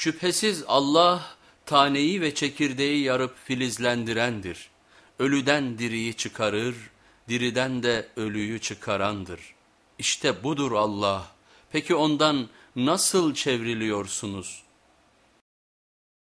Şüphesiz Allah taneyi ve çekirdeği yarıp filizlendirendir. Ölüden diriyi çıkarır, diriden de ölüyü çıkarandır. İşte budur Allah. Peki ondan nasıl çevriliyorsunuz?''